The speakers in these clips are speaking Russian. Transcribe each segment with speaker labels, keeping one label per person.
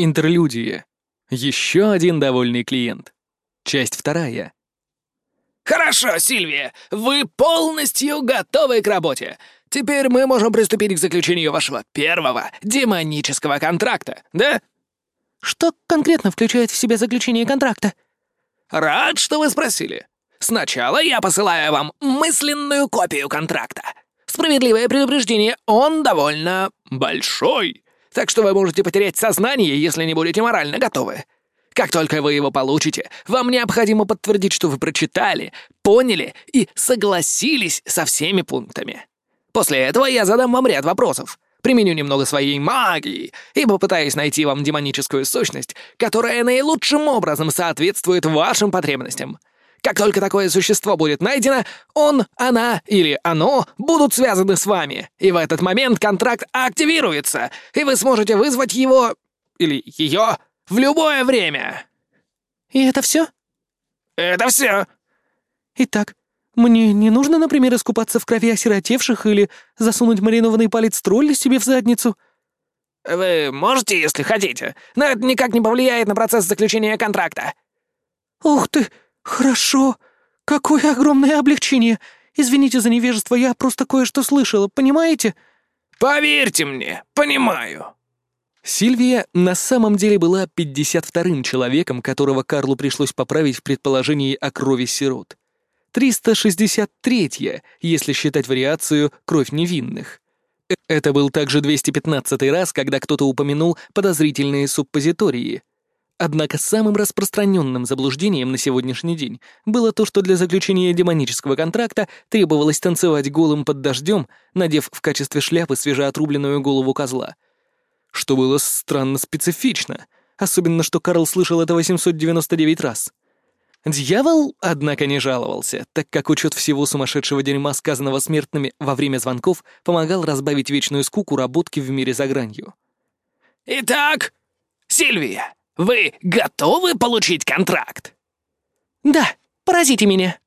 Speaker 1: Интерлюдия. Еще один довольный клиент. Часть вторая.
Speaker 2: «Хорошо, Сильвия, вы полностью готовы к работе. Теперь мы можем приступить к заключению вашего первого демонического контракта, да?»
Speaker 3: «Что конкретно включает в себя заключение контракта?»
Speaker 2: «Рад, что вы спросили. Сначала я посылаю вам мысленную копию контракта. Справедливое предупреждение, он довольно большой, так что вы можете потерять сознание, если не будете морально готовы. Как только вы его получите, вам необходимо подтвердить, что вы прочитали, поняли и согласились со всеми пунктами. После этого я задам вам ряд вопросов, применю немного своей магии и попытаюсь найти вам демоническую сущность, которая наилучшим образом соответствует вашим потребностям. Как только такое существо будет найдено, он, она или оно будут связаны с вами, и в этот момент контракт активируется, и вы сможете вызвать его или ее в любое время.
Speaker 3: И это все?
Speaker 2: Это все.
Speaker 3: Итак, мне не нужно, например, искупаться в крови осиротевших или засунуть маринованный палец тролля себе в задницу.
Speaker 2: Вы можете, если хотите, но это никак не повлияет на процесс заключения контракта.
Speaker 3: Ух ты, хорошо. Какое огромное облегчение. Извините за невежество, я просто кое-что слышала, понимаете?
Speaker 2: Поверьте мне, понимаю.
Speaker 1: Сильвия на самом деле была 52-м человеком, которого Карлу пришлось поправить в предположении о крови сирот. 363-я, если считать вариацию «кровь невинных». Э, Это был также 215 раз, когда кто-то упомянул подозрительные суппозитории. Однако самым распространенным заблуждением на сегодняшний день было то, что для заключения демонического контракта требовалось танцевать голым под дождем, надев в качестве шляпы свежеотрубленную голову козла. Что было странно специфично, особенно что Карл слышал это 899 раз. Дьявол, однако, не жаловался, так как учет всего сумасшедшего дерьма, сказанного смертными во время звонков, помогал разбавить вечную скуку работки в мире за гранью.
Speaker 2: Итак, Сильвия, вы готовы получить контракт?
Speaker 3: Да, поразите меня.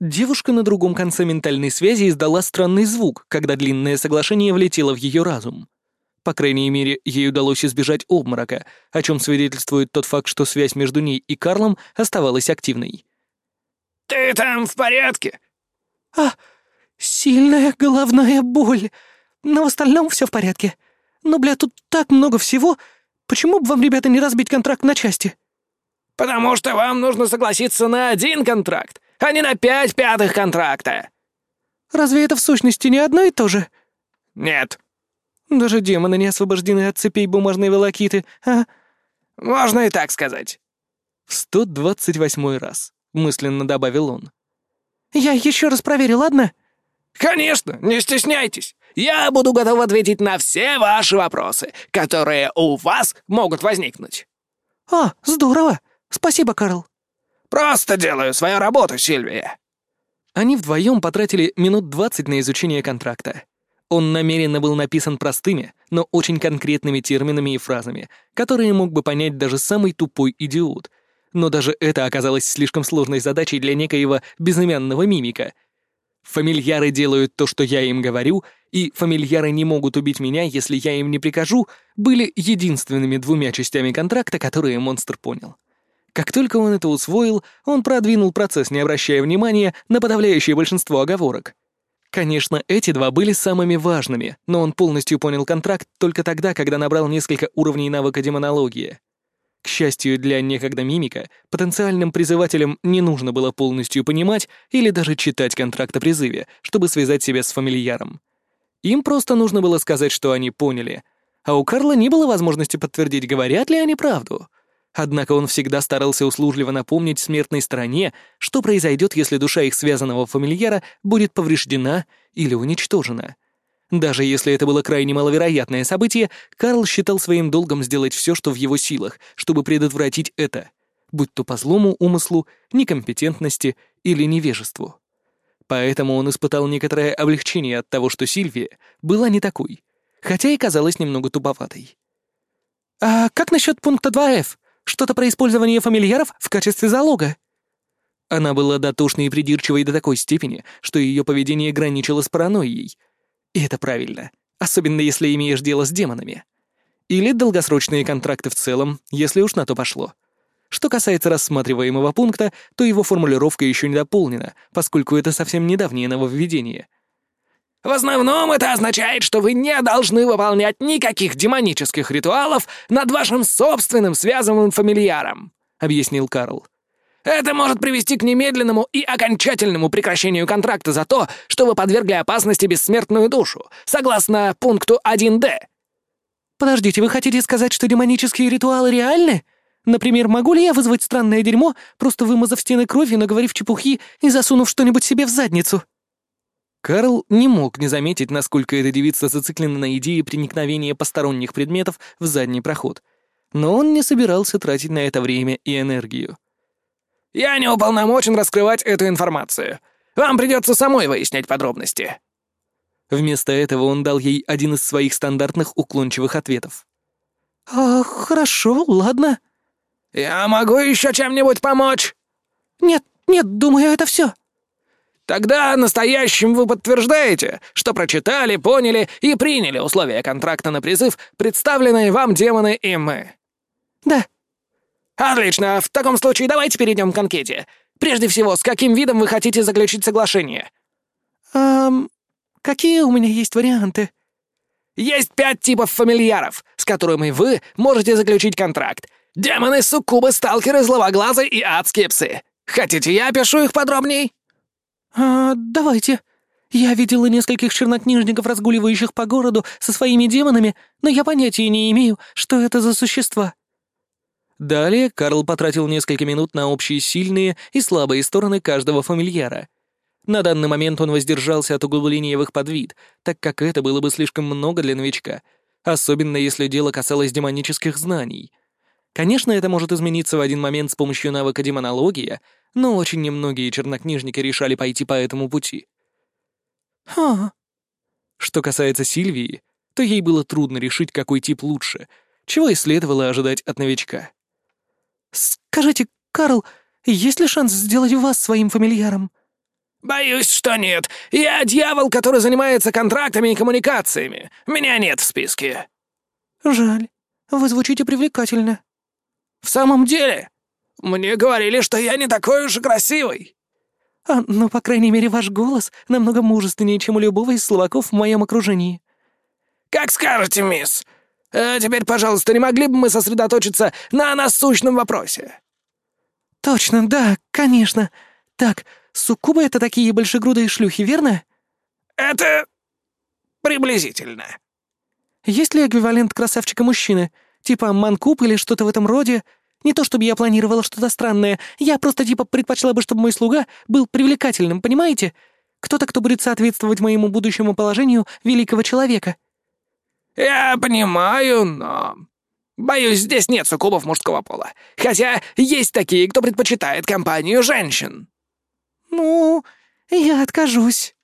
Speaker 1: Девушка на другом конце ментальной связи издала странный звук, когда длинное соглашение влетело в ее разум. По крайней мере, ей удалось избежать обморока, о чем свидетельствует тот факт, что связь между ней и Карлом оставалась активной.
Speaker 2: «Ты там в порядке?»
Speaker 3: А, сильная головная боль. Но в остальном все в порядке. Но, бля, тут так много всего. Почему бы вам, ребята, не разбить контракт на части?
Speaker 2: «Потому что вам нужно согласиться на один контракт, а не на пять пятых контракта».
Speaker 3: Разве это в сущности не одно и то же?
Speaker 2: «Нет».
Speaker 3: Даже демоны не освобождены от цепей бумажной волокиты, а?
Speaker 2: «Можно и так сказать».
Speaker 1: В 128 раз, мысленно добавил он.
Speaker 3: Я еще раз проверю, ладно?
Speaker 2: «Конечно, не стесняйтесь. Я буду готов ответить на все ваши вопросы, которые у вас могут возникнуть».
Speaker 3: А, здорово. Спасибо, Карл.
Speaker 2: «Просто делаю свою работу, Сильвия».
Speaker 1: Они вдвоем потратили минут 20 на изучение контракта. Он намеренно был написан простыми, но очень конкретными терминами и фразами, которые мог бы понять даже самый тупой идиот. Но даже это оказалось слишком сложной задачей для некоего безымянного мимика. «Фамильяры делают то, что я им говорю», и «фамильяры не могут убить меня, если я им не прикажу» были единственными двумя частями контракта, которые монстр понял. Как только он это усвоил, он продвинул процесс, не обращая внимания на подавляющее большинство оговорок. Конечно, эти два были самыми важными, но он полностью понял контракт только тогда, когда набрал несколько уровней навыка демонологии. К счастью для некогда мимика, потенциальным призывателям не нужно было полностью понимать или даже читать контракт о призыве, чтобы связать себя с фамильяром. Им просто нужно было сказать, что они поняли, а у Карла не было возможности подтвердить, говорят ли они правду. Однако он всегда старался услужливо напомнить смертной стороне, что произойдет, если душа их связанного фамильяра будет повреждена или уничтожена. Даже если это было крайне маловероятное событие, Карл считал своим долгом сделать все, что в его силах, чтобы предотвратить это, будь то по злому умыслу, некомпетентности или невежеству. Поэтому он испытал некоторое облегчение от того, что Сильвия была не такой, хотя и казалась немного туповатой.
Speaker 3: А как насчет пункта 2F? Что-то про использование фамильяров в качестве залога?»
Speaker 1: Она была дотошной и придирчивой до такой степени, что ее поведение граничило с паранойей. И это правильно, особенно если имеешь дело с демонами. Или долгосрочные контракты в целом, если уж на то пошло. Что касается рассматриваемого пункта, то его формулировка еще не дополнена, поскольку это совсем недавнее нововведение.
Speaker 2: В основном это означает, что вы не должны выполнять никаких демонических ритуалов над вашим собственным связанным фамильяром, объяснил Карл. Это может привести к немедленному и окончательному прекращению контракта за то, что вы подвергли опасности бессмертную душу, согласно пункту 1D.
Speaker 3: Подождите, вы хотите сказать, что демонические ритуалы реальны? Например, могу ли я вызвать странное дерьмо, просто вымазав стены кровью, наговорив чепухи и засунув что-нибудь себе в задницу?
Speaker 1: Карл не мог не заметить, насколько эта девица зациклена на идее проникновения посторонних предметов в задний проход. Но он не собирался тратить на это время и энергию.
Speaker 2: «Я не уполномочен раскрывать эту информацию. Вам придется самой выяснять подробности».
Speaker 1: Вместо этого он дал ей один из своих стандартных уклончивых ответов.
Speaker 3: «А, хорошо, ладно».
Speaker 2: «Я могу еще чем-нибудь помочь?»
Speaker 3: «Нет, нет, думаю, это все.
Speaker 2: «Тогда настоящим вы подтверждаете, что прочитали, поняли и приняли условия контракта на призыв, представленные вам демоны и мы».
Speaker 3: «Да».
Speaker 2: «Отлично, в таком случае давайте перейдем к анкете. Прежде всего, с каким видом вы хотите заключить соглашение?»
Speaker 3: «Эм, какие у меня есть варианты?»
Speaker 2: «Есть пять типов фамильяров, с которыми вы можете заключить контракт. Демоны, суккубы, сталкеры, зловоглазы и адские псы. Хотите, я опишу их подробней?»
Speaker 3: «А, давайте. Я видела нескольких чернокнижников, разгуливающих по городу со своими демонами, но я понятия не имею, что это за существа».
Speaker 1: Далее Карл потратил несколько минут на общие сильные и слабые стороны каждого фамильяра. На данный момент он воздержался от углубления в их подвид, так как это было бы слишком много для новичка, особенно если дело касалось демонических знаний. Конечно, это может измениться в один момент с помощью навыка демонология, но очень немногие чернокнижники решали пойти по этому пути.
Speaker 3: «Ха».
Speaker 1: Что касается Сильвии, то ей было трудно решить, какой тип лучше, чего и следовало ожидать от новичка.
Speaker 3: «Скажите, Карл, есть ли шанс сделать вас своим фамильяром?»
Speaker 2: «Боюсь, что нет. Я дьявол, который занимается контрактами и коммуникациями. Меня нет в списке».
Speaker 3: «Жаль. Вы звучите привлекательно».
Speaker 2: «В самом деле? Мне говорили, что я не такой уж и красивый».
Speaker 3: А, ну, по крайней мере, ваш голос намного мужественнее, чем у любого из словаков в моем окружении.
Speaker 2: «Как скажете, мисс. А теперь, пожалуйста, не могли бы мы сосредоточиться на насущном вопросе?»
Speaker 3: «Точно, да, конечно. Так, суккубы — это такие большегрудые шлюхи, верно?»
Speaker 2: «Это... приблизительно».
Speaker 3: «Есть ли эквивалент красавчика-мужчины? Типа манкуб или что-то в этом роде? Не то чтобы я планировала что-то странное, я просто типа предпочла бы, чтобы мой слуга был привлекательным, понимаете? Кто-то, кто будет соответствовать моему будущему положению великого человека».
Speaker 2: «Я понимаю, но...» «Боюсь, здесь нет суккубов мужского пола. Хотя есть такие, кто предпочитает компанию женщин».
Speaker 3: «Ну, я откажусь».